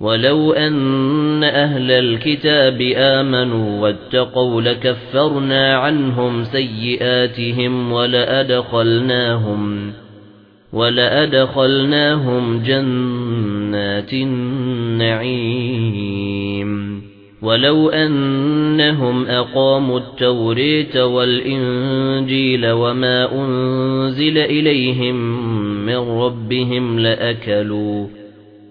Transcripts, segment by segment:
وَلَوْ أَنَّ أَهْلَ الْكِتَابِ آمَنُوا وَاتَّقَوْا لَكَفَّرْنَا عَنْهُمْ سَيِّئَاتِهِمْ وَلَأَدْخَلْنَاهُمْ وَلَأَدْخَلْنَاهُمْ جَنَّاتِ النَّعِيمِ وَلَوْ أَنَّهُمْ أَقَامُوا التَّوْرَاةَ وَالْإِنْجِيلَ وَمَا أُنْزِلَ إِلَيْهِمْ مِنْ رَبِّهِمْ لَأَكَلُوا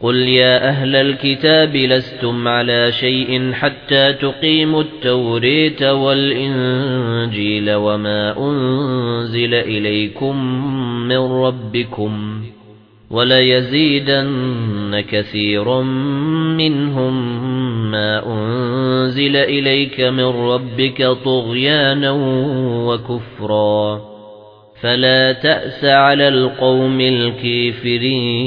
قُلْ يَا أَهْلَ الْكِتَابِ لَسْتُمْ عَلَى شَيْءٍ حَتَّى تُقِيمُوا التَّوْرَاةَ وَالْإِنْجِيلَ وَمَا أُنْزِلَ إِلَيْكُمْ مِنْ رَبِّكُمْ وَلَيَزِيدَنَّ كَثِيرًا مِنْهُمْ مَا أُنْزِلَ إِلَيْكَ مِنْ رَبِّكَ طُغْيَانًا وَكُفْرًا فَلَا تَأْسَ عَلَى الْقَوْمِ الْكَافِرِينَ